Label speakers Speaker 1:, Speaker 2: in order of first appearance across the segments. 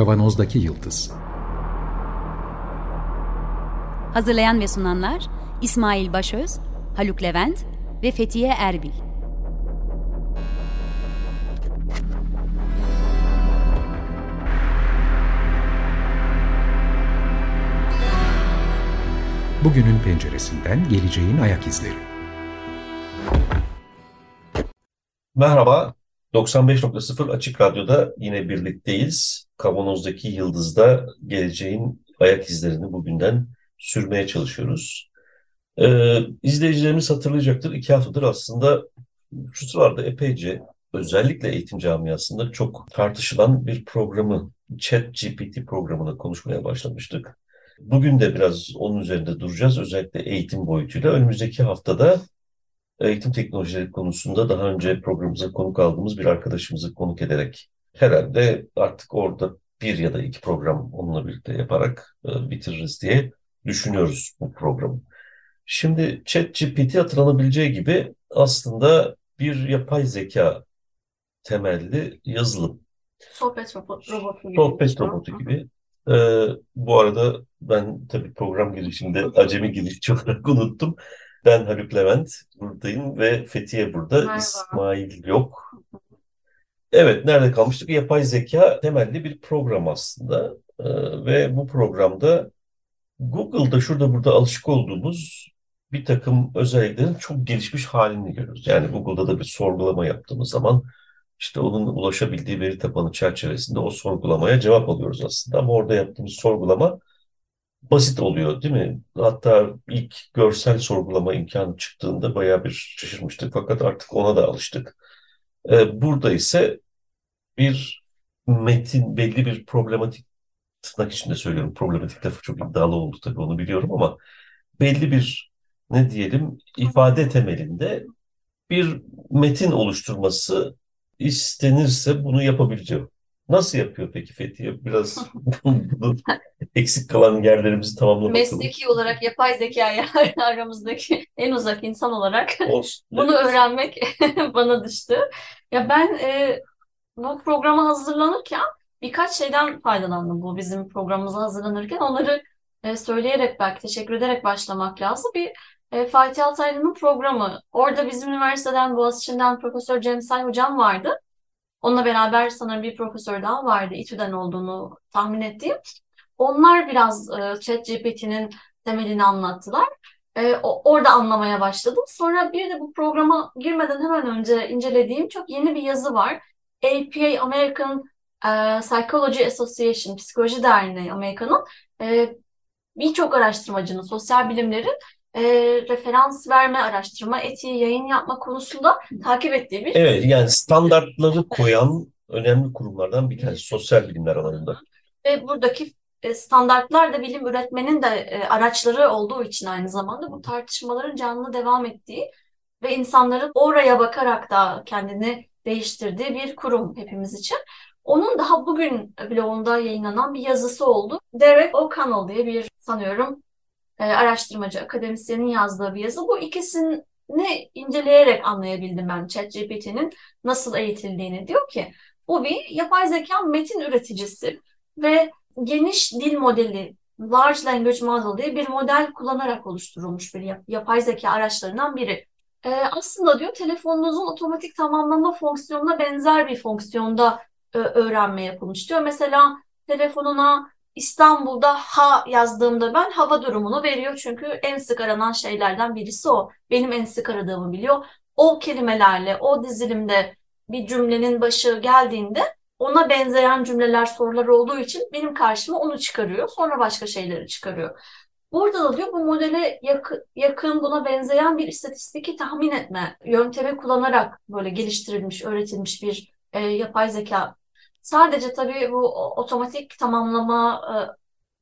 Speaker 1: Kavanozdaki Yıldız
Speaker 2: Hazırlayan ve sunanlar İsmail Başöz, Haluk Levent ve Fethiye Erbil.
Speaker 1: Bugünün penceresinden geleceğin ayak izleri.
Speaker 3: Merhaba, 95.0 Açık Radyo'da yine birlikteyiz. Kavanoz'daki Yıldız'da geleceğin ayak izlerini bugünden sürmeye çalışıyoruz. Ee, izleyicilerimiz hatırlayacaktır. İki haftadır aslında şu sıralarda epeyce özellikle eğitim camiasında çok tartışılan bir programı, ChatGPT programını konuşmaya başlamıştık. Bugün de biraz onun üzerinde duracağız. Özellikle eğitim boyutuyla. Önümüzdeki haftada eğitim teknolojileri konusunda daha önce programımıza konuk aldığımız bir arkadaşımızı konuk ederek herhalde artık orada bir ya da iki program onunla birlikte yaparak e, bitiririz diye düşünüyoruz bu programı. Şimdi ChatGPT hatırlanabileceği gibi aslında bir yapay zeka temelli yazılım.
Speaker 4: Sohbet robotu gibi.
Speaker 3: Sohbet robotu gibi. Ee, bu arada ben tabii program girişinde acemi girişçi olarak unuttum. Ben Haluk Levent buradayım ve Fethiye burada.
Speaker 4: Merhaba.
Speaker 3: İsmail yok. Evet, nerede kalmıştık? Yapay zeka temelli bir program aslında. Ee, ve bu programda Google'da şurada burada alışık olduğumuz bir takım özelliklerin çok gelişmiş halini görüyoruz. Yani Google'da da bir sorgulama yaptığımız zaman işte onun ulaşabildiği veri tabanı çerçevesinde o sorgulamaya cevap alıyoruz aslında. Ama orada yaptığımız sorgulama basit oluyor değil mi? Hatta ilk görsel sorgulama imkanı çıktığında bayağı bir şaşırmıştık. Fakat artık ona da alıştık. Ee, burada ise bir metin, belli bir problematik tırnak içinde söylüyorum. Problematik lafı çok iddialı oldu tabii onu biliyorum ama belli bir ne diyelim ifade temelinde bir metin oluşturması istenirse bunu yapabileceğim. Nasıl yapıyor peki Fethiye? Biraz bunu eksik kalan yerlerimizi tamamlamak
Speaker 4: Mesleki olarak yapay zekaya aramızdaki en uzak insan olarak
Speaker 3: olsun.
Speaker 4: bunu öğrenmek bana düştü. Ya ben e, bu programa hazırlanırken birkaç şeyden faydalandım bu bizim programımıza hazırlanırken. Onları e, söyleyerek belki teşekkür ederek başlamak lazım. Bir e, Fatih Altaylı'nın programı. Orada bizim üniversiteden Boğaziçi'nden Profesör Cemsay hocam vardı. Onunla beraber sanırım bir profesör daha vardı. İTÜ'den olduğunu tahmin ettiğim. Onlar biraz e, ChatGPT'nin temelini anlattılar. E, o- orada anlamaya başladım. Sonra bir de bu programa girmeden hemen önce incelediğim çok yeni bir yazı var. APA American e, Psychology Association, Psikoloji Derneği Amerika'nın e, birçok araştırmacının, sosyal bilimlerin e, referans verme, araştırma etiği, yayın yapma konusunda takip ettiği bir
Speaker 3: Evet yani standartları koyan önemli kurumlardan bir tanesi sosyal bilimler alanında.
Speaker 4: Ve buradaki e, standartlar da bilim üretmenin de araçları olduğu için aynı zamanda bu tartışmaların canlı devam ettiği ve insanların oraya bakarak da kendini değiştirdiği bir kurum hepimiz için. Onun daha bugün blogunda yayınlanan bir yazısı oldu. Derek O'Connell diye bir sanıyorum e, araştırmacı, akademisyenin yazdığı bir yazı. Bu ikisini inceleyerek anlayabildim ben ChatGPT'nin nasıl eğitildiğini. Diyor ki bu bir yapay zeka metin üreticisi ve geniş dil modeli, Large Language Model diye bir model kullanarak oluşturulmuş bir yap- yapay zeka araçlarından biri. Ee, aslında diyor telefonunuzun otomatik tamamlama fonksiyonuna benzer bir fonksiyonda e, öğrenme yapılmış diyor. Mesela telefonuna İstanbul'da ha yazdığımda ben hava durumunu veriyor çünkü en sık aranan şeylerden birisi o. Benim en sık aradığımı biliyor. O kelimelerle, o dizilimde bir cümlenin başı geldiğinde ona benzeyen cümleler, sorular olduğu için benim karşıma onu çıkarıyor. Sonra başka şeyleri çıkarıyor. Burada da diyor bu modele yakın, buna benzeyen bir istatistiki tahmin etme yöntemi kullanarak böyle geliştirilmiş, öğretilmiş bir e, yapay zeka. Sadece tabii bu otomatik tamamlama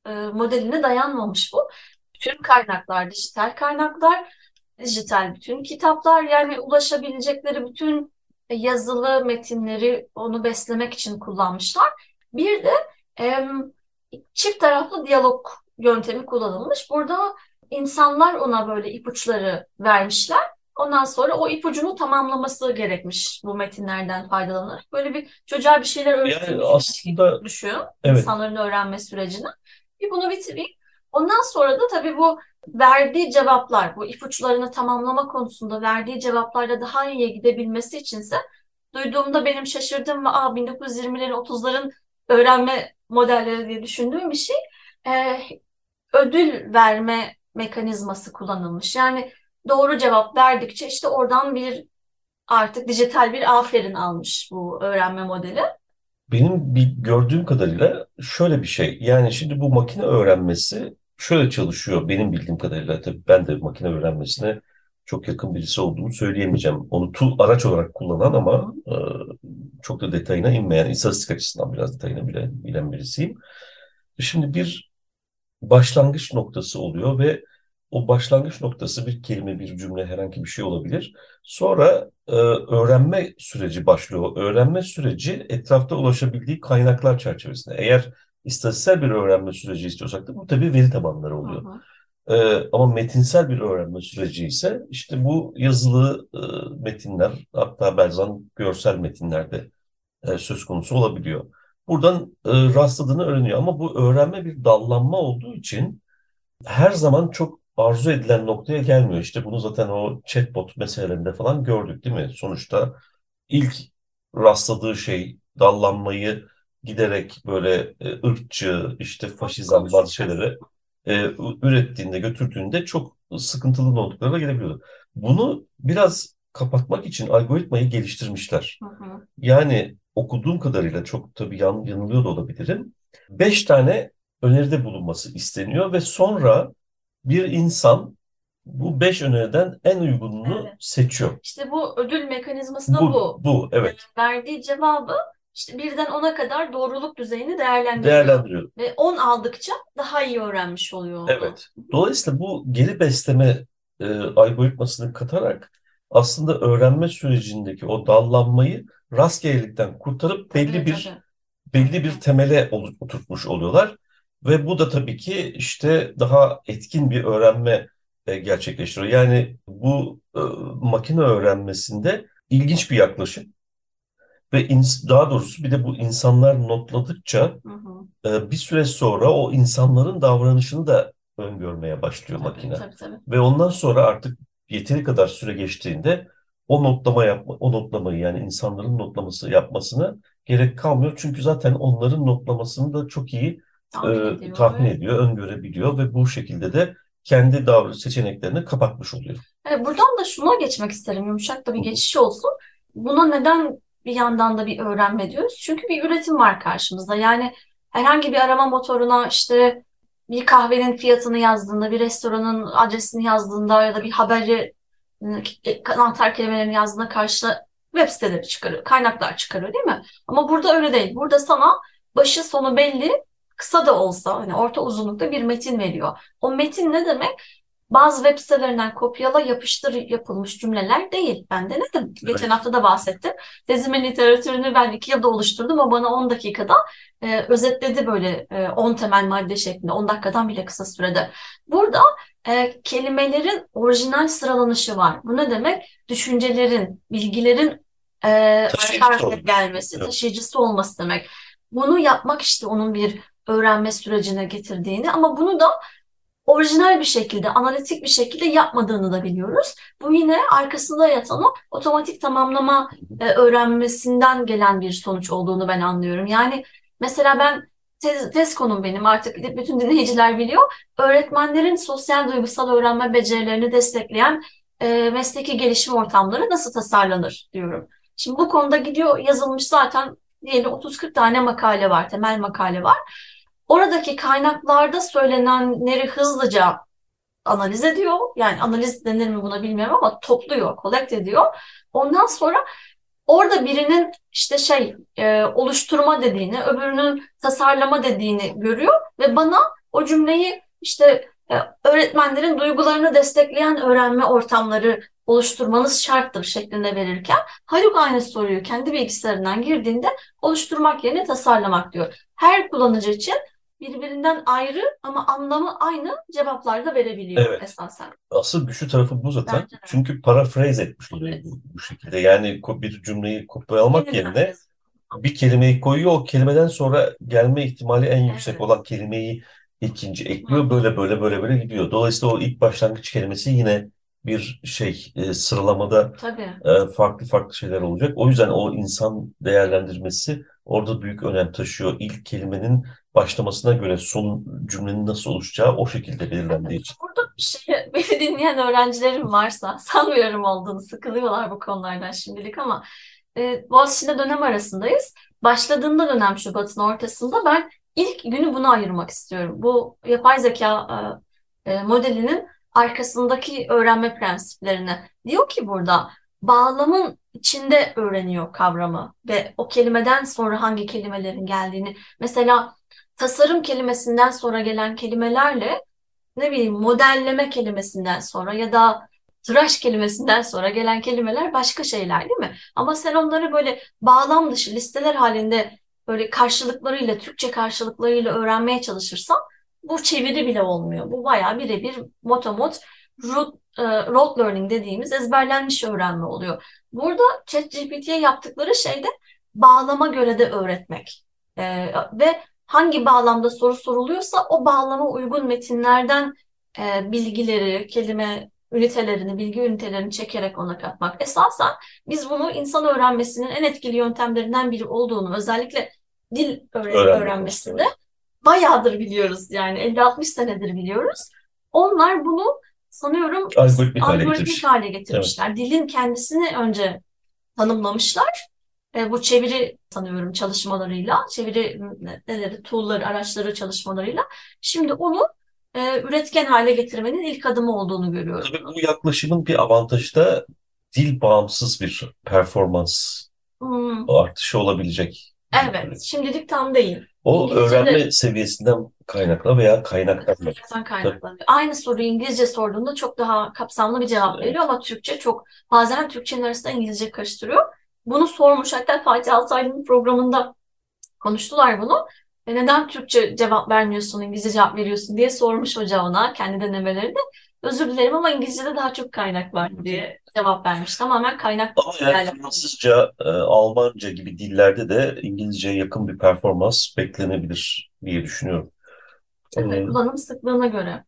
Speaker 4: e, e, modeline dayanmamış bu. Bütün kaynaklar, dijital kaynaklar, dijital bütün kitaplar yani ulaşabilecekleri bütün yazılı metinleri onu beslemek için kullanmışlar. Bir de em, çift taraflı diyalog yöntemi kullanılmış. Burada insanlar ona böyle ipuçları vermişler. Ondan sonra o ipucunu tamamlaması gerekmiş bu metinlerden faydalanarak. Böyle bir çocuğa bir şeyler
Speaker 3: Yani
Speaker 4: öğrettiğini
Speaker 3: aslında
Speaker 4: düşün.
Speaker 3: evet
Speaker 4: insanların öğrenme sürecini. Bir bunu bitireyim. Ondan sonra da tabii bu verdiği cevaplar, bu ipuçlarını tamamlama konusunda verdiği cevaplarla daha iyiye gidebilmesi içinse duyduğumda benim şaşırdığım ve Aa, 1920'lerin 30'ların öğrenme modelleri diye düşündüğüm bir şey e, ödül verme mekanizması kullanılmış. Yani doğru cevap verdikçe işte oradan bir artık dijital bir aferin almış bu öğrenme modeli.
Speaker 3: benim bir gördüğüm kadarıyla şöyle bir şey. Yani şimdi bu makine öğrenmesi şöyle çalışıyor benim bildiğim kadarıyla. Tabii ben de makine öğrenmesine çok yakın birisi olduğumu söyleyemeyeceğim. Onu tool araç olarak kullanan ama e, çok da detayına inmeyen, istatistik açısından biraz detayına bile bilen birisiyim. Şimdi bir başlangıç noktası oluyor ve o başlangıç noktası bir kelime, bir cümle, herhangi bir şey olabilir. Sonra e, öğrenme süreci başlıyor. Öğrenme süreci etrafta ulaşabildiği kaynaklar çerçevesinde. Eğer istatistiksel bir öğrenme süreci istiyorsak da bu tabii veri tabanları oluyor. Ee, ama metinsel bir öğrenme süreci ise işte bu yazılı e, metinler hatta bazen görsel metinlerde e, söz konusu olabiliyor. Buradan e, rastladığını öğreniyor ama bu öğrenme bir dallanma olduğu için her zaman çok arzu edilen noktaya gelmiyor. İşte bunu zaten o chatbot meselelerinde falan gördük değil mi? Sonuçta ilk rastladığı şey dallanmayı giderek böyle e, ırkçı, işte faşizan bazı şeyleri e, ürettiğinde, götürdüğünde çok sıkıntılı noktalara gelebiliyor. Bunu biraz kapatmak için algoritmayı geliştirmişler.
Speaker 4: Hı hı.
Speaker 3: Yani okuduğum kadarıyla çok tabii yan, yanılıyor da olabilirim. Beş tane öneride bulunması isteniyor ve sonra bir insan bu beş öneriden en uygununu
Speaker 4: Evet.
Speaker 3: seçiyor.
Speaker 4: İşte bu ödül mekanizması da
Speaker 3: Bu,
Speaker 4: bu.
Speaker 3: bu evet
Speaker 4: Verdiği cevabı işte birden 10'a kadar doğruluk düzeyini değerlendiriyor.
Speaker 3: değerlendiriyor.
Speaker 4: Ve 10 aldıkça daha iyi öğrenmiş oluyor onu.
Speaker 3: Evet. Dolayısıyla bu geri besleme e, algoritmasını katarak aslında öğrenme sürecindeki o dallanmayı rastgelelikten kurtarıp belli
Speaker 4: Tabii,
Speaker 3: bir
Speaker 4: tabii.
Speaker 3: belli bir temele oturtmuş oluyorlar. Ve bu da tabii ki işte daha etkin bir öğrenme e, gerçekleştiriyor. Yani bu e, makine öğrenmesinde ilginç bir yaklaşım ve ins- daha doğrusu bir de bu insanlar notladıkça
Speaker 4: Hı hı.
Speaker 3: e, bir süre sonra o insanların davranışını da öngörmeye başlıyor
Speaker 4: Tabii,
Speaker 3: makine.
Speaker 4: tabii, tabii.
Speaker 3: Ve ondan sonra artık yeteri kadar süre geçtiğinde o notlama yapma, o notlamayı yani insanların notlaması yapmasına gerek kalmıyor. Çünkü zaten onların notlamasını da çok iyi
Speaker 4: Tahmin
Speaker 3: e,
Speaker 4: ediyor
Speaker 3: tahmin ediyor, öngörebiliyor ve bu şekilde de kendi davranış seçeneklerini kapatmış oluyor.
Speaker 4: Evet, buradan da şuna geçmek isterim. Yumuşak da bir geçiş olsun. Buna neden bir yandan da bir öğrenme diyoruz? Çünkü bir üretim var karşımızda. Yani herhangi bir arama motoruna işte bir kahvenin fiyatını yazdığında, bir restoranın adresini yazdığında ya da bir haberi anahtar kelimelerini yazdığında karşına web siteleri çıkarıyor, kaynaklar çıkarıyor değil mi? Ama burada öyle değil. Burada sana başı sonu belli, kısa da olsa hani orta uzunlukta bir metin veriyor. O metin ne demek? Bazı web sitelerinden kopyala yapıştır yapılmış cümleler değil. Ben denedim. Geçen
Speaker 3: Evet.
Speaker 4: hafta da bahsettim. Tezimin literatürünü ben iki yılda oluşturdum. O bana 10 dakikada e, özetledi böyle e, 10 temel madde şeklinde. 10 dakikadan bile kısa sürede. Burada e, kelimelerin orijinal sıralanışı var. Bu ne demek? Düşüncelerin, bilgilerin e,
Speaker 3: Taşıyıcısı
Speaker 4: gelmesi,
Speaker 3: Evet.
Speaker 4: taşıyıcısı olması demek. Bunu yapmak işte onun bir öğrenme sürecine getirdiğini ama bunu da orijinal bir şekilde, analitik bir şekilde yapmadığını da biliyoruz. Bu yine arkasında yatan o otomatik tamamlama e, öğrenmesinden gelen bir sonuç olduğunu ben anlıyorum. Yani mesela ben tez, tez konum benim artık bütün dinleyiciler biliyor. Öğretmenlerin sosyal duygusal öğrenme becerilerini destekleyen e, mesleki gelişim ortamları nasıl tasarlanır diyorum. Şimdi bu konuda gidiyor yazılmış zaten diyelim 30-40 tane makale var, temel makale var. Oradaki kaynaklarda söylenenleri hızlıca analiz ediyor. Yani analiz denir mi buna bilmiyorum ama topluyor, collect ediyor. Ondan sonra orada birinin işte şey e, oluşturma dediğini, öbürünün tasarlama dediğini görüyor ve bana o cümleyi işte e, öğretmenlerin duygularını destekleyen öğrenme ortamları oluşturmanız şarttır şeklinde verirken Haluk aynı soruyu kendi bilgisayarından girdiğinde oluşturmak yerine tasarlamak diyor. Her kullanıcı için birbirinden ayrı ama anlamı aynı cevaplar da verebiliyor
Speaker 3: Evet.
Speaker 4: esasen.
Speaker 3: Asıl güçlü tarafı bu zaten.
Speaker 4: Bence de.
Speaker 3: Çünkü paraphrase etmiş oluyor
Speaker 4: Evet.
Speaker 3: bu, bu şekilde. Yani bir cümleyi kopyalamak
Speaker 4: Yeniden
Speaker 3: yerine bir kelimeyi koyuyor. O kelimeden sonra gelme ihtimali en yüksek
Speaker 4: Evet.
Speaker 3: olan kelimeyi ikinci ekliyor. Böyle böyle böyle böyle gidiyor. Dolayısıyla o ilk başlangıç kelimesi yine bir şey e, sıralamada
Speaker 4: Tabii.
Speaker 3: e, farklı farklı şeyler olacak. O yüzden o insan değerlendirmesi orada büyük önem taşıyor. İlk kelimenin başlamasına göre son cümlenin nasıl oluşacağı o şekilde belirlendiği için.
Speaker 4: Burada bir şey, beni dinleyen öğrencilerim varsa sanmıyorum olduğunu sıkılıyorlar bu konulardan şimdilik ama e, Boğaziçi'nde dönem arasındayız. Başladığında dönem Şubat'ın ortasında ben ilk günü buna ayırmak istiyorum. Bu yapay zeka e, e, modelinin arkasındaki öğrenme prensiplerine. Diyor ki burada bağlamın içinde öğreniyor kavramı ve o kelimeden sonra hangi kelimelerin geldiğini. Mesela tasarım kelimesinden sonra gelen kelimelerle ne bileyim modelleme kelimesinden sonra ya da tıraş kelimesinden sonra gelen kelimeler başka şeyler değil mi? Ama sen onları böyle bağlam dışı listeler halinde böyle karşılıklarıyla, Türkçe karşılıklarıyla öğrenmeye çalışırsan bu çeviri bile olmuyor. Bu bayağı birebir motomot rote, e, rote learning dediğimiz ezberlenmiş öğrenme oluyor. Burada ChatGPT'ye yaptıkları şey de bağlama göre de öğretmek. E, ve hangi bağlamda soru soruluyorsa o bağlama uygun metinlerden e, bilgileri, kelime ünitelerini, bilgi ünitelerini çekerek ona katmak. Esasen biz bunu insan öğrenmesinin en etkili yöntemlerinden biri olduğunu, özellikle dil öğre-
Speaker 3: Öğrenme
Speaker 4: öğrenmesinde bayağıdır biliyoruz yani 50-60 senedir biliyoruz. Onlar bunu sanıyorum
Speaker 3: Algoritmik hale getirmiş.
Speaker 4: hale getirmişler. Dilin kendisini önce tanımlamışlar. E, bu çeviri sanıyorum çalışmalarıyla, çeviri ne- neleri, tool'ları, araçları çalışmalarıyla. Şimdi onu e, üretken hale getirmenin ilk adımı olduğunu görüyorum.
Speaker 3: Tabii bu yaklaşımın bir avantajı da dil bağımsız bir performans
Speaker 4: Hmm,
Speaker 3: artışı olabilecek.
Speaker 4: evet, şimdilik tam değil.
Speaker 3: O
Speaker 4: İngilizce'de-
Speaker 3: öğrenme seviyesinden kaynaklı veya
Speaker 4: kaynaklanıyor. Aynı soruyu İngilizce sorduğunda çok daha kapsamlı bir cevap veriyor ama Türkçe çok bazen Türkçenin arasında İngilizce karıştırıyor. Bunu sormuş hatta Fatih Altaylı'nın programında konuştular bunu. E neden Türkçe cevap vermiyorsun, İngilizce cevap veriyorsun diye sormuş hoca ona kendi denemelerinde. Özür dilerim ama İngilizce'de daha çok kaynak var diye cevap vermiş. Tamamen kaynak
Speaker 3: Ama yani. Fransızca, e, Almanca gibi dillerde de İngilizceye yakın bir performans beklenebilir diye düşünüyorum.
Speaker 4: Tabii,
Speaker 3: E,
Speaker 4: kullanım sıklığına göre.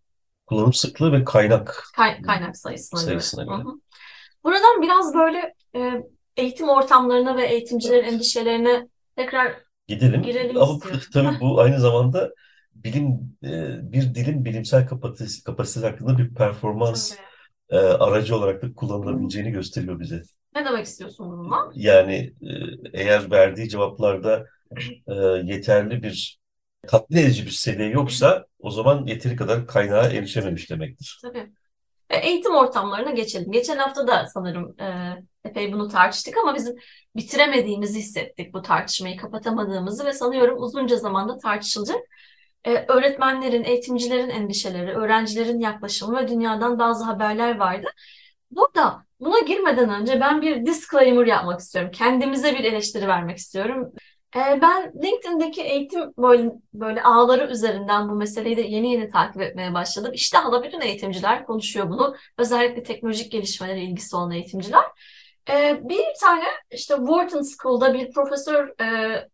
Speaker 3: kullanım sıklığı ve kaynak
Speaker 4: Kay- kaynak sayısına göre.
Speaker 3: sayısına göre.
Speaker 4: Hı hı. Buradan biraz böyle e, eğitim ortamlarına ve eğitimcilerin endişelerine tekrar
Speaker 3: Gidelim.
Speaker 4: Girelim
Speaker 3: Ama
Speaker 4: istiyorum.
Speaker 3: tabii bu aynı zamanda bilim e, bir dilin bilimsel kapasitesi, kapasitesi hakkında bir performans e, aracı olarak da kullanılabileceğini gösteriyor bize.
Speaker 4: ne demek istiyorsun bununla?
Speaker 3: Yani e, eğer verdiği cevaplarda e, yeterli bir tatmin edici bir seviye yoksa o zaman yeteri kadar kaynağa erişememiş demektir.
Speaker 4: Tabii. E, Eğitim ortamlarına geçelim. Geçen hafta da sanırım e, epey bunu tartıştık ama bizim bitiremediğimizi hissettik bu tartışmayı, kapatamadığımızı ve sanıyorum uzunca zamanda tartışılacak. E, öğretmenlerin, eğitimcilerin endişeleri, öğrencilerin yaklaşımı ve dünyadan bazı haberler vardı. Burada buna girmeden önce ben bir disclaimer yapmak istiyorum. Kendimize bir eleştiri vermek istiyorum. Ee, Ben LinkedIn'deki eğitim böyle, böyle ağları üzerinden bu meseleyi de yeni yeni takip etmeye başladım. İşte hala bütün eğitimciler konuşuyor bunu. Özellikle teknolojik gelişmelere ilgisi olan eğitimciler. Ee, Bir tane işte Wharton School'da bir profesör e,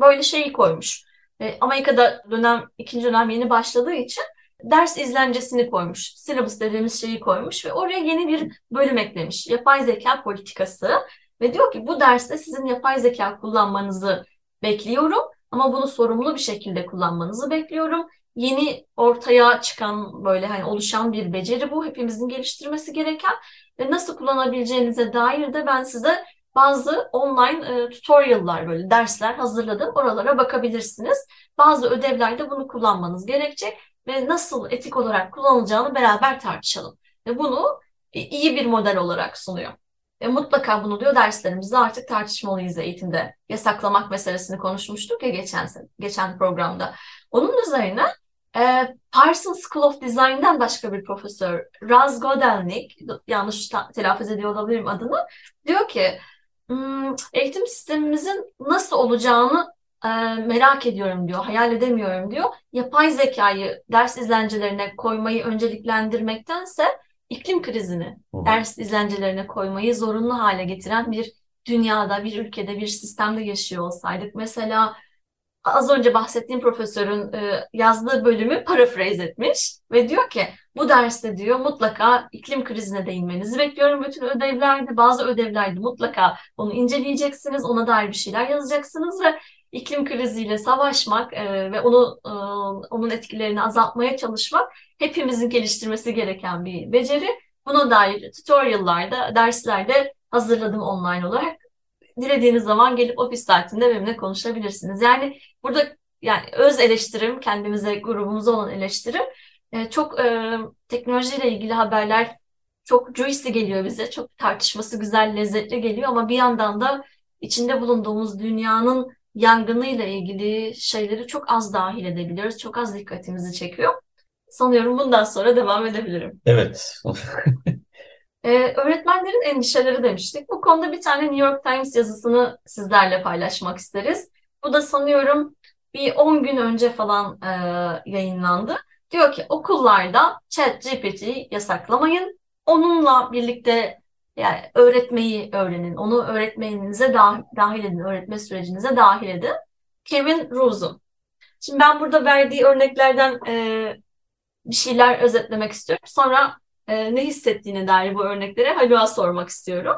Speaker 4: böyle şeyi koymuş. E, Amerika'da dönem, ikinci dönem yeni başladığı için ders izlencesini koymuş. Syllabus dediğimiz şeyi koymuş ve oraya yeni bir bölüm eklemiş. Yapay zeka politikası. Ve diyor ki bu derste sizin yapay zeka kullanmanızı bekliyorum ama bunu sorumlu bir şekilde kullanmanızı bekliyorum. Yeni ortaya çıkan böyle hani oluşan bir beceri bu. Hepimizin geliştirmesi gereken ve nasıl kullanabileceğinize dair de ben size bazı online e, tutorial'lar böyle dersler hazırladım. Oralara bakabilirsiniz. Bazı ödevlerde bunu kullanmanız gerekecek ve nasıl etik olarak kullanılacağını beraber tartışalım. Ve bunu iyi bir model olarak sunuyor. Ve mutlaka bunu diyor derslerimizde artık tartışmalıyız eğitimde. Yasaklamak meselesini konuşmuştuk ya geçen geçen programda. Onun üzerine e, Parsons School of Design'den başka bir profesör Raz Godelnik, yanlış telaffuz ediyor olabilirim adını, diyor ki "Hmm, eğitim sistemimizin nasıl olacağını e, merak ediyorum diyor, hayal edemiyorum diyor. Yapay zekayı ders izlencelerine koymayı önceliklendirmektense iklim krizini
Speaker 3: Hı.
Speaker 4: ders izlencelerine koymayı zorunlu hale getiren bir dünyada, bir ülkede, bir sistemde yaşıyor olsaydık. Mesela az önce bahsettiğim profesörün e, yazdığı bölümü paraphrase etmiş ve diyor ki bu derste diyor mutlaka iklim krizine değinmenizi bekliyorum bütün ödevlerde. Bazı ödevlerde mutlaka onu inceleyeceksiniz, ona dair bir şeyler yazacaksınız ve iklim kriziyle savaşmak e, ve onu e, onun etkilerini azaltmaya çalışmak hepimizin geliştirmesi gereken bir beceri. Buna dair tutorial'larda, derslerde hazırladım online olarak. Dilediğiniz zaman gelip ofis saatinde benimle konuşabilirsiniz. Yani burada yani öz eleştirim, kendimize, grubumuza olan eleştirim e, çok e, teknolojiyle ilgili haberler çok juicy geliyor bize. Çok tartışması güzel, lezzetli geliyor ama bir yandan da içinde bulunduğumuz dünyanın yangınıyla ilgili şeyleri çok az dahil edebiliyoruz. Çok az dikkatimizi çekiyor. Sanıyorum bundan sonra devam edebilirim.
Speaker 3: Evet.
Speaker 4: Ee, öğretmenlerin endişeleri demiştik. Bu konuda bir tane New York Times yazısını sizlerle paylaşmak isteriz. Bu da sanıyorum bir 10 gün önce falan e, yayınlandı. Diyor ki okullarda ChatGPT'yi yasaklamayın. Onunla birlikte yani öğretmeyi öğrenin. Onu öğretmeninize dahil, edin, öğretme sürecinize dahil edin. Kevin Rose'un. Şimdi ben burada verdiği örneklerden e, bir şeyler özetlemek istiyorum. Sonra e, ne hissettiğine dair bu örneklere Haluk'a sormak istiyorum.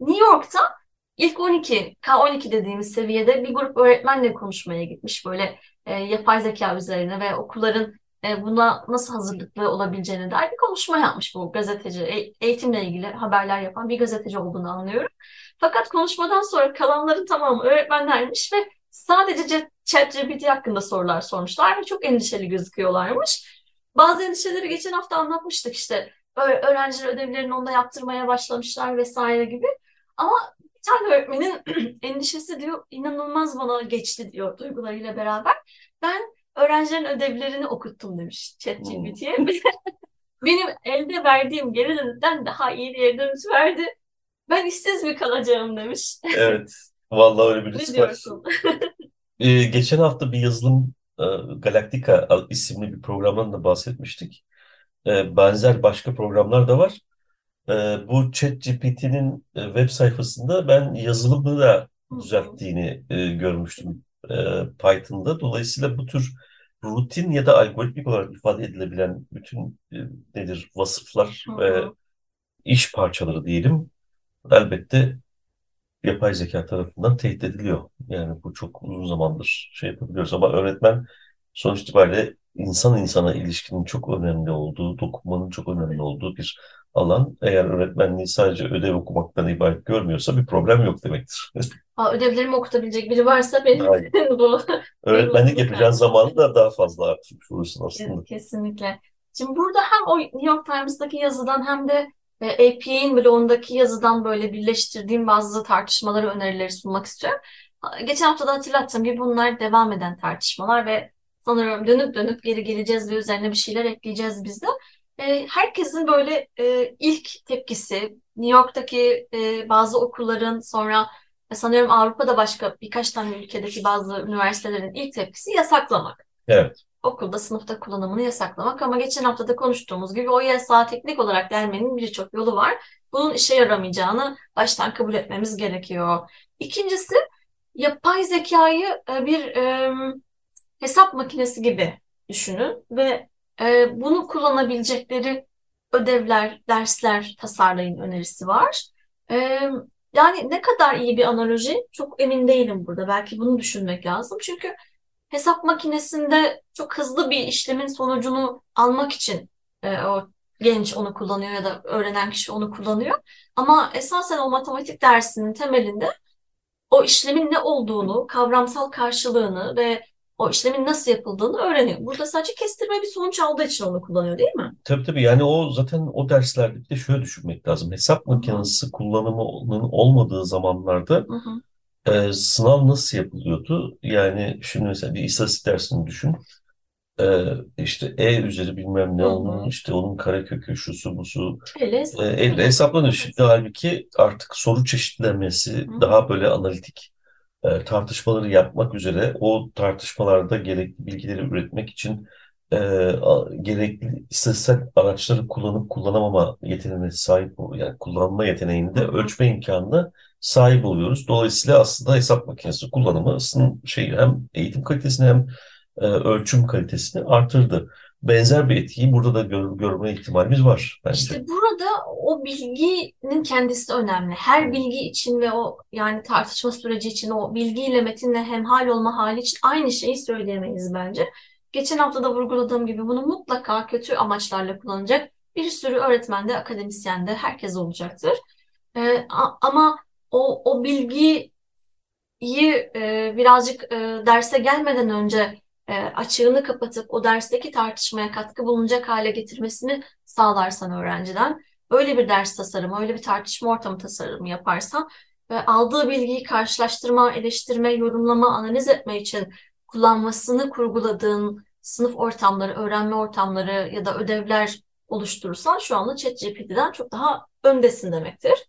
Speaker 4: New York'ta ilk 12, K12 dediğimiz seviyede bir grup öğretmenle konuşmaya gitmiş böyle e, yapay zeka üzerine ve okulların e, buna nasıl hazırlıklı olabileceğine dair bir konuşma yapmış bu gazeteci. E, eğitimle ilgili haberler yapan bir gazeteci olduğunu anlıyorum. Fakat konuşmadan sonra kalanların tamamı öğretmenlermiş ve sadece ChatGPT hakkında sorular sormuşlar ve çok endişeli gözüküyorlarmış. Bazı endişeleri geçen hafta anlatmıştık işte. Öğrenciler ödevlerini onda yaptırmaya başlamışlar vesaire gibi. Ama bir tane öğretmenin endişesi diyor inanılmaz bana geçti diyor duygularıyla beraber. Ben öğrencilerin ödevlerini okuttum demiş ChatGPT'ye. Benim elde verdiğim geri dönütten daha iyi bir dönüş verdi. Ben işsiz mi kalacağım demiş.
Speaker 3: Evet. Vallahi öyle bir risk var. Ee, geçen hafta bir yazılım e, Galactica isimli bir programdan da bahsetmiştik. E, benzer başka programlar da var. E, bu ChatGPT'nin e, web sayfasında ben yazılımı da düzelttiğini e, görmüştüm Python'da. Dolayısıyla bu tür rutin ya da algoritmik olarak ifade edilebilen bütün e, nedir vasıflar
Speaker 4: Hı
Speaker 3: ve
Speaker 4: hı.
Speaker 3: iş parçaları diyelim elbette yapay zeka tarafından tehdit ediliyor. Yani bu çok uzun zamandır şey yapabiliyoruz ama öğretmen sonuç itibariyle insan insana ilişkinin çok önemli olduğu, dokunmanın çok önemli olduğu bir alan. Eğer öğretmenliği sadece ödev okumaktan ibaret görmüyorsa bir problem yok demektir.
Speaker 4: Aa, ödevlerimi okutabilecek biri varsa benim
Speaker 3: Aynen.
Speaker 4: bu.
Speaker 3: Öğretmenlik yapacağın zamanı da daha fazla artırmış olursun aslında.
Speaker 4: Kesinlikle. Şimdi burada hem o New York Times'daki yazıdan hem de e, APA'in blogundaki yazıdan böyle birleştirdiğim bazı tartışmaları, önerileri sunmak istiyorum. Geçen hafta da hatırlattığım gibi bunlar devam eden tartışmalar ve sanıyorum dönüp dönüp geri geleceğiz ve üzerine bir şeyler ekleyeceğiz biz de. E, herkesin böyle e, ilk tepkisi New York'taki e, bazı okulların sonra sanıyorum Avrupa'da başka birkaç tane ülkedeki bazı üniversitelerin ilk tepkisi yasaklamak
Speaker 3: Evet.
Speaker 4: okulda sınıfta kullanımını yasaklamak ama geçen hafta da konuştuğumuz gibi o yasağı teknik olarak delmenin birçok yolu var. Bunun işe yaramayacağını baştan kabul etmemiz gerekiyor. İkincisi yapay zekayı e, bir e, hesap makinesi gibi düşünün ve e, bunu kullanabilecekleri ödevler, dersler tasarlayın önerisi var. E, yani ne kadar iyi bir analoji çok emin değilim burada. Belki bunu düşünmek lazım. Çünkü hesap makinesinde çok hızlı bir işlemin sonucunu almak için e, o genç onu kullanıyor ya da öğrenen kişi onu kullanıyor. Ama esasen o matematik dersinin temelinde o işlemin ne olduğunu, kavramsal karşılığını ve o işlemin nasıl yapıldığını öğreniyor. Burada sadece kestirme bir sonuç aldığı için onu kullanıyor değil mi?
Speaker 3: Tabii tabii yani o zaten o derslerde bir de şöyle düşünmek lazım. Hesap makinesi kullanımının olmadığı zamanlarda
Speaker 4: Hı hı.
Speaker 3: Ee, sınav nasıl yapılıyordu? Yani şimdi mesela bir istatistik dersini düşün. Ee, işte E üzeri bilmem ne
Speaker 4: Hı hı.
Speaker 3: onun işte onun karekökü şusu busu e,
Speaker 4: hesaplanıyor.
Speaker 3: elle hesaplanıyor. Şimdi halbuki artık soru çeşitlenmesi
Speaker 4: Hı hı.
Speaker 3: daha böyle analitik e, tartışmaları yapmak üzere o tartışmalarda gerekli bilgileri üretmek için e, gerekli istatistiksel araçları kullanıp kullanamama yeteneğine sahip yani kullanma yeteneğinde ölçme imkanına sahip oluyoruz. Dolayısıyla aslında hesap makinesi kullanımı şey hem eğitim kalitesini hem e, ölçüm kalitesini artırdı. Benzer bir etkiyi burada da gör, görme ihtimalimiz var bence.
Speaker 4: İşte burada o bilginin kendisi önemli. Her bilgi için ve o yani tartışma süreci için o bilgiyle metinle hemhal olma hali için aynı şeyi söyleyemeyiz bence. Geçen hafta da vurguladığım gibi bunu mutlaka kötü amaçlarla kullanacak bir sürü öğretmen de, akademisyen de herkes olacaktır. Ee, ama o, o bilgiyi e, birazcık e, derse gelmeden önce açığını kapatıp o dersteki tartışmaya katkı bulunacak hale getirmesini sağlarsan öğrenciden, öyle bir ders tasarımı, öyle bir tartışma ortamı tasarımı yaparsan ve aldığı bilgiyi karşılaştırma, eleştirme, yorumlama, analiz etme için kullanmasını kurguladığın sınıf ortamları, öğrenme ortamları ya da ödevler oluşturursan şu anda ChatGPT'den çok daha öndesin demektir.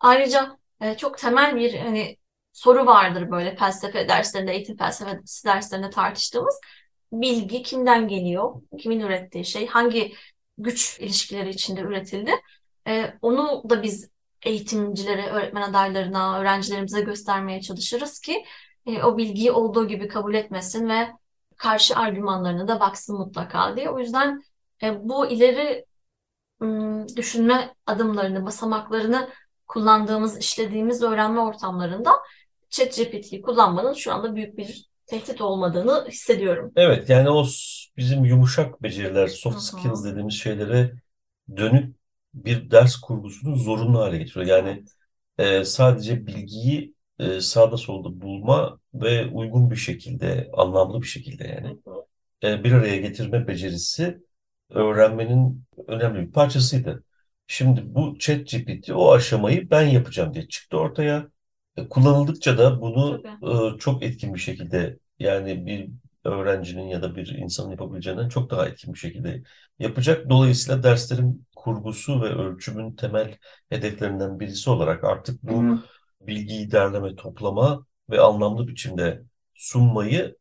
Speaker 4: Ayrıca e, çok temel bir hani soru vardır böyle felsefe derslerinde, eğitim felsefesi derslerinde tartıştığımız. Bilgi kimden geliyor? Kimin ürettiği şey? Hangi güç ilişkileri içinde üretildi? E, onu da biz eğitimcilere, öğretmen adaylarına, öğrencilerimize göstermeye çalışırız ki e, o bilgiyi olduğu gibi kabul etmesin ve karşı argümanlarına da baksın mutlaka diye. O yüzden e, bu ileri düşünme adımlarını, basamaklarını kullandığımız, işlediğimiz öğrenme ortamlarında ChatGPT'yi kullanmanın şu anda büyük bir tehdit olmadığını hissediyorum.
Speaker 3: Evet yani o bizim yumuşak beceriler, soft skills dediğimiz şeylere dönük bir ders kurgusunu zorunlu hale getiriyor. Yani e, sadece bilgiyi e, sağda solda bulma ve uygun bir şekilde, anlamlı bir şekilde yani e, bir araya getirme becerisi öğrenmenin önemli bir parçasıydı. Şimdi bu ChatGPT o aşamayı ben yapacağım diye çıktı ortaya. E, kullanıldıkça da bunu e, çok etkin bir şekilde yani bir öğrencinin ya da bir insanın yapabileceğinden çok daha etkin bir şekilde yapacak. Dolayısıyla derslerin kurgusu ve ölçümün temel hedeflerinden birisi olarak artık bu Hı. bilgiyi derleme, toplama ve anlamlı biçimde sunmayı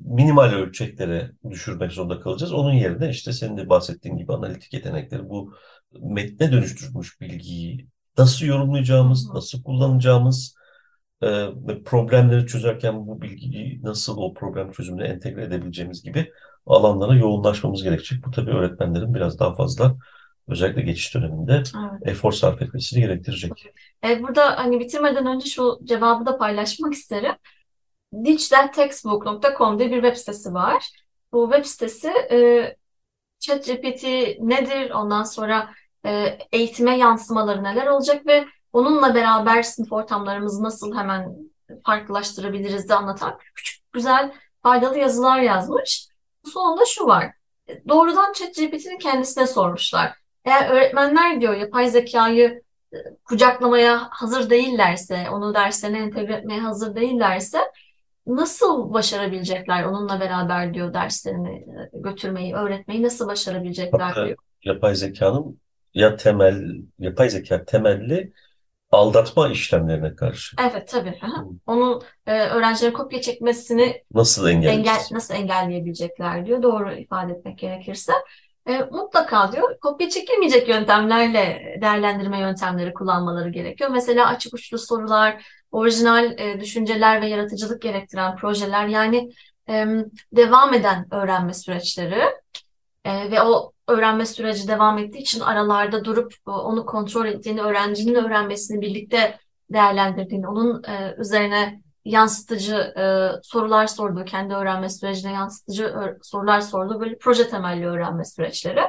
Speaker 3: minimal ölçeklere düşürmek zorunda kalacağız. Onun yerine işte senin de bahsettiğin gibi analitik yetenekleri bu metne dönüştürmüş bilgiyi nasıl yorumlayacağımız, nasıl kullanacağımız e, ve problemleri çözerken bu bilgiyi nasıl o problem çözümüne entegre edebileceğimiz gibi alanlara yoğunlaşmamız gerekecek. Bu tabii öğretmenlerin biraz daha fazla özellikle geçiş döneminde evet. efor sarf etmesini gerektirecek.
Speaker 4: E, burada hani bitirmeden önce şu cevabı da paylaşmak isterim. digitaltextbook.com diye bir web sitesi var. Bu web sitesi e, ChatGPT nedir? Ondan sonra e, eğitime yansımaları neler olacak ve onunla beraber sınıf ortamlarımızı nasıl hemen farklılaştırabiliriz de anlatan küçük güzel faydalı yazılar yazmış. Sonunda şu var. Doğrudan ChatGPT'nin kendisine sormuşlar. Eğer öğretmenler diyor yapay zekayı e, kucaklamaya hazır değillerse, onu derslerine entegre etmeye hazır değillerse nasıl başarabilecekler onunla beraber diyor derslerini e, götürmeyi, öğretmeyi nasıl başarabilecekler diyor.
Speaker 3: Yapay zekanın ya temel yapay zeka temelli aldatma işlemlerine karşı.
Speaker 4: Evet tabii. Aha. Onun e, öğrencilerin kopya çekmesini
Speaker 3: nasıl
Speaker 4: engel nasıl engelleyebilecekler diyor. Doğru ifade etmek gerekirse. E, mutlaka diyor kopya çekemeyecek yöntemlerle değerlendirme yöntemleri kullanmaları gerekiyor. Mesela açık uçlu sorular, orijinal e, düşünceler ve yaratıcılık gerektiren projeler yani e, devam eden öğrenme süreçleri e, ve o öğrenme süreci devam ettiği için aralarda durup e, onu kontrol ettiğini, öğrencinin öğrenmesini birlikte değerlendirdiğini, onun e, üzerine yansıtıcı e, sorular sorduğu, kendi öğrenme sürecine yansıtıcı sorular sorduğu böyle proje temelli öğrenme süreçleri.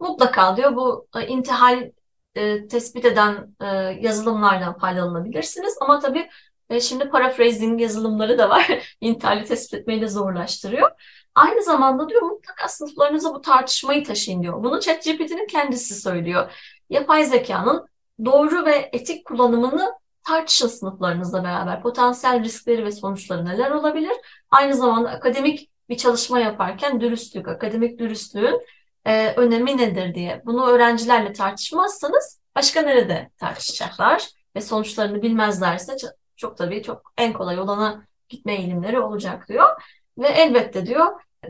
Speaker 4: Mutlaka diyor bu e, intihal e, tespit eden e, yazılımlardan faydalanabilirsiniz. Ama tabii e, şimdi paraphrasing yazılımları da var. intihali tespit etmeyi de zorlaştırıyor. Aynı zamanda diyor mutlaka sınıflarınıza bu tartışmayı taşıyın diyor. Bunu ChatGPT'nin kendisi söylüyor. Yapay zekanın doğru ve etik kullanımını tartışın sınıflarınızla beraber. Potansiyel riskleri ve sonuçları neler olabilir? Aynı zamanda akademik bir çalışma yaparken dürüstlük, akademik dürüstlüğün e, önemi nedir diye. Bunu öğrencilerle tartışmazsanız başka nerede tartışacaklar ve sonuçlarını bilmezlerse çok tabii çok en kolay olana gitme eğilimleri olacak diyor. Ve elbette diyor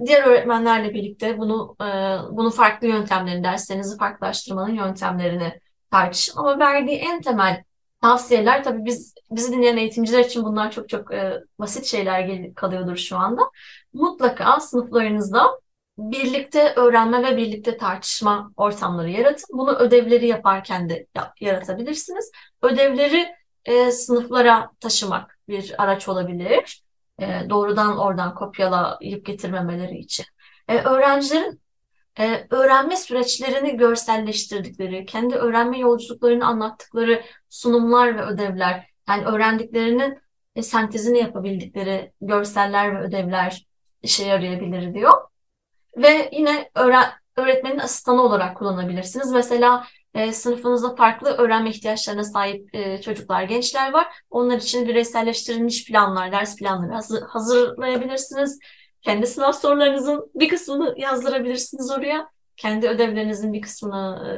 Speaker 4: diğer öğretmenlerle birlikte bunu e, bunu farklı yöntemlerini, derslerinizi farklılaştırmanın yöntemlerini tartışın. Ama verdiği en temel tavsiyeler tabii biz bizi dinleyen eğitimciler için bunlar çok çok e, basit şeyler kalıyordur şu anda. Mutlaka sınıflarınızda birlikte öğrenme ve birlikte tartışma ortamları yaratın. Bunu ödevleri yaparken de ya- yaratabilirsiniz. Ödevleri e, sınıflara taşımak bir araç olabilir. E, doğrudan oradan kopyalayıp getirmemeleri için. E, öğrencilerin e, öğrenme süreçlerini görselleştirdikleri, kendi öğrenme yolculuklarını anlattıkları sunumlar ve ödevler, yani öğrendiklerinin e, sentezini yapabildikleri görseller ve ödevler işe yarayabilir diyor. Ve yine öğren öğretmenin asistanı olarak kullanabilirsiniz. Mesela e, sınıfınızda farklı öğrenme ihtiyaçlarına sahip e, çocuklar, gençler var. Onlar için bireyselleştirilmiş planlar, ders planları hazır, hazırlayabilirsiniz. Kendi sınav sorularınızın bir kısmını yazdırabilirsiniz oraya. Kendi ödevlerinizin bir kısmını e,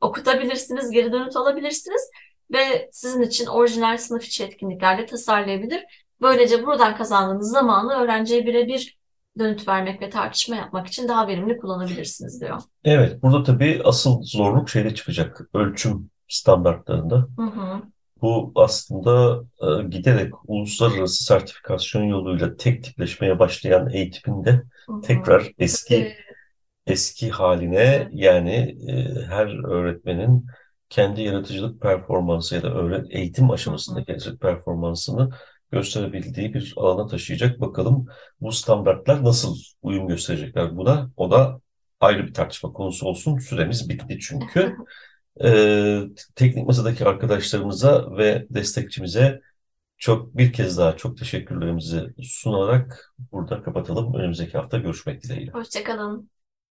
Speaker 4: okutabilirsiniz, geri dönüt alabilirsiniz ve sizin için orijinal sınıf içi etkinliklerle tasarlayabilir. Böylece buradan kazandığınız zamanı öğrenciye birebir dönüt vermek ve tartışma yapmak için daha verimli kullanabilirsiniz diyor.
Speaker 3: Evet, burada tabii asıl zorluk şeyde çıkacak. Ölçüm standartlarında.
Speaker 4: Hı hı.
Speaker 3: Bu aslında e, giderek uluslararası sertifikasyon yoluyla tek tipleşmeye başlayan eğitimin de
Speaker 4: Hı hı.
Speaker 3: tekrar eski eski haline
Speaker 4: Evet.
Speaker 3: yani e, her öğretmenin kendi yaratıcılık performansı ya da öğret eğitim aşamasındaki yaratıcılık performansını gösterebildiği bir alana taşıyacak. Bakalım bu standartlar nasıl uyum gösterecekler buna? O da ayrı bir tartışma konusu olsun. Süremiz bitti çünkü. Ee, teknik masadaki arkadaşlarımıza ve destekçimize çok bir kez daha çok teşekkürlerimizi sunarak burada kapatalım. Önümüzdeki hafta görüşmek dileğiyle.
Speaker 4: Hoşçakalın.